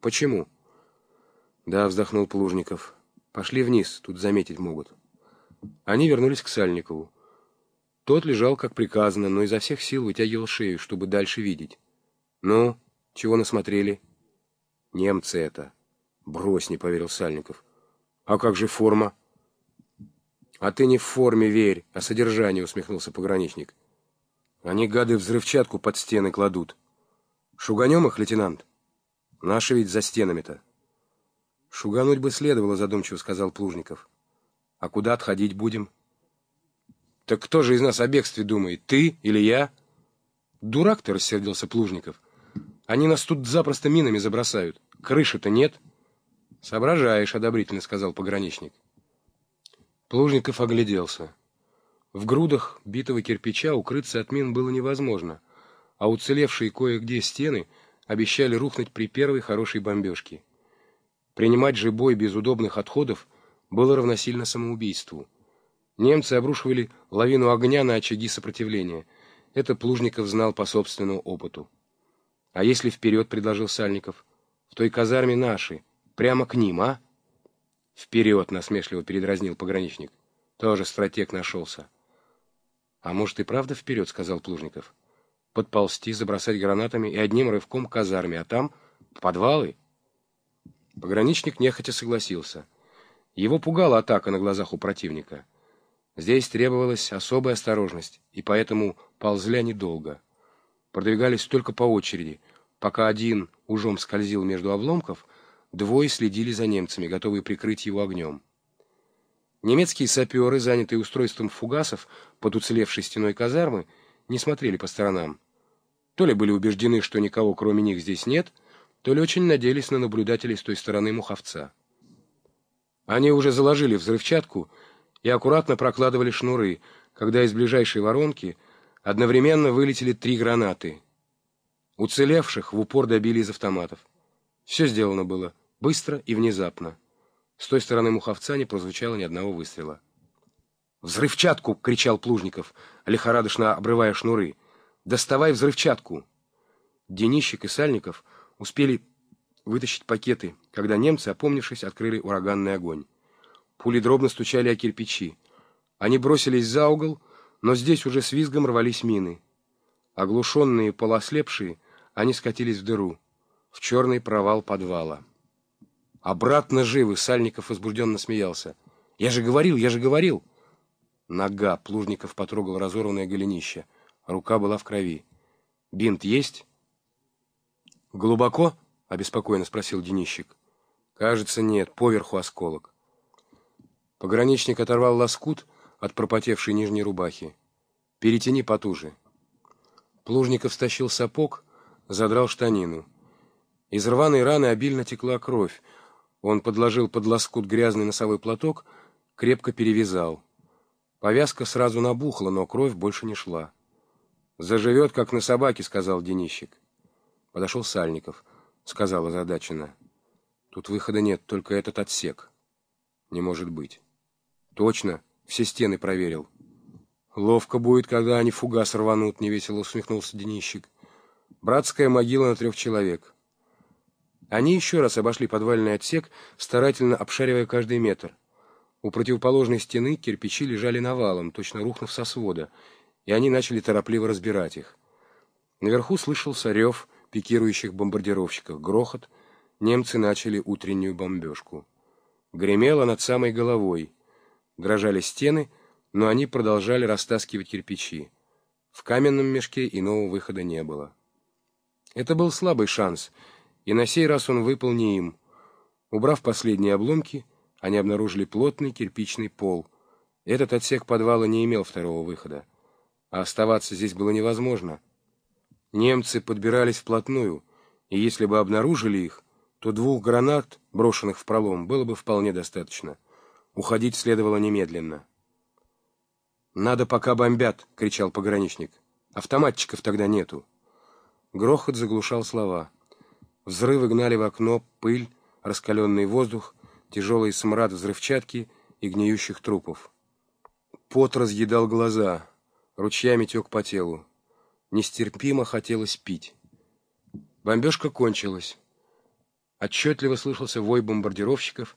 Почему? Да, вздохнул Плужников. Пошли вниз, тут заметить могут. Они вернулись к Сальникову. Тот лежал, как приказано, но изо всех сил вытягивал шею, чтобы дальше видеть. «Ну, чего насмотрели?» «Немцы это». «Брось», — не поверил Сальников. «А как же форма?» «А ты не в форме верь, а содержанию», — усмехнулся пограничник. «Они, гады, взрывчатку под стены кладут. Шуганем их, лейтенант? Наши ведь за стенами-то». «Шугануть бы следовало», — задумчиво сказал Плужников. «А куда отходить будем?» «Так кто же из нас о бегстве думает, ты или я?» «Дурак ты», — рассердился Плужников. «Они нас тут запросто минами забросают. Крыши-то нет». «Соображаешь», — одобрительно сказал пограничник. Плужников огляделся. В грудах битого кирпича укрыться от мин было невозможно, а уцелевшие кое-где стены обещали рухнуть при первой хорошей бомбежке. Принимать же бой без удобных отходов было равносильно самоубийству. Немцы обрушивали лавину огня на очаги сопротивления. Это Плужников знал по собственному опыту. «А если вперед?» — предложил Сальников. «В той казарме наши. Прямо к ним, а?» «Вперед!» — насмешливо передразнил пограничник. «Тоже стратег нашелся». «А может и правда вперед?» — сказал Плужников. «Подползти, забросать гранатами и одним рывком к казарме, а там подвалы». Пограничник нехотя согласился. Его пугала атака на глазах у противника. Здесь требовалась особая осторожность, и поэтому ползли они долго. Продвигались только по очереди. Пока один ужом скользил между обломков, двое следили за немцами, готовые прикрыть его огнем. Немецкие саперы, занятые устройством фугасов под уцелевшей стеной казармы, не смотрели по сторонам. То ли были убеждены, что никого кроме них здесь нет, то ли очень надеялись на наблюдателей с той стороны Муховца. Они уже заложили взрывчатку и аккуратно прокладывали шнуры, когда из ближайшей воронки одновременно вылетели три гранаты. Уцелевших в упор добили из автоматов. Все сделано было быстро и внезапно. С той стороны Муховца не прозвучало ни одного выстрела. «Взрывчатку!» — кричал Плужников, лихорадочно обрывая шнуры. «Доставай взрывчатку!» Денищик и Сальников успели вытащить пакеты, когда немцы, опомнившись, открыли ураганный огонь. Пули дробно стучали о кирпичи. Они бросились за угол, но здесь уже с визгом рвались мины. Оглушенные, полуослепшие, они скатились в дыру, в черный провал подвала. «Обратно живы!» — Сальников возбужденно смеялся. «Я же говорил, я же говорил!» Нога. Плужников потрогал разорванное голенище. Рука была в крови. «Бинт есть?» «Глубоко?» — обеспокоенно спросил Денищик. «Кажется, нет. Поверху осколок». Пограничник оторвал лоскут от пропотевшей нижней рубахи. «Перетяни потуже». Плужников стащил сапог, задрал штанину. Из рваной раны обильно текла кровь. Он подложил под лоскут грязный носовой платок, крепко перевязал. Повязка сразу набухла, но кровь больше не шла. «Заживет, как на собаке», — сказал Денищик. Подошел Сальников, сказал озадаченно. Тут выхода нет, только этот отсек. Не может быть. Точно, все стены проверил. Ловко будет, когда они фугас рванут, невесело усмехнулся Денищик. Братская могила на трех человек. Они еще раз обошли подвальный отсек, старательно обшаривая каждый метр. У противоположной стены кирпичи лежали навалом, точно рухнув со свода, и они начали торопливо разбирать их. Наверху слышался рев, пикирующих бомбардировщиков. Грохот. Немцы начали утреннюю бомбежку. Гремело над самой головой. Дрожали стены, но они продолжали растаскивать кирпичи. В каменном мешке иного выхода не было. Это был слабый шанс, и на сей раз он выпал не им. Убрав последние обломки, они обнаружили плотный кирпичный пол. Этот отсек подвала не имел второго выхода. А оставаться здесь было невозможно — Немцы подбирались вплотную, и если бы обнаружили их, то двух гранат, брошенных в пролом, было бы вполне достаточно. Уходить следовало немедленно. «Надо, пока бомбят!» — кричал пограничник. «Автоматчиков тогда нету!» Грохот заглушал слова. Взрывы гнали в окно пыль, раскаленный воздух, тяжелый смрад взрывчатки и гниющих трупов. Пот разъедал глаза, ручьями тек по телу. Нестерпимо хотелось пить. Бомбежка кончилась. Отчетливо слышался вой бомбардировщиков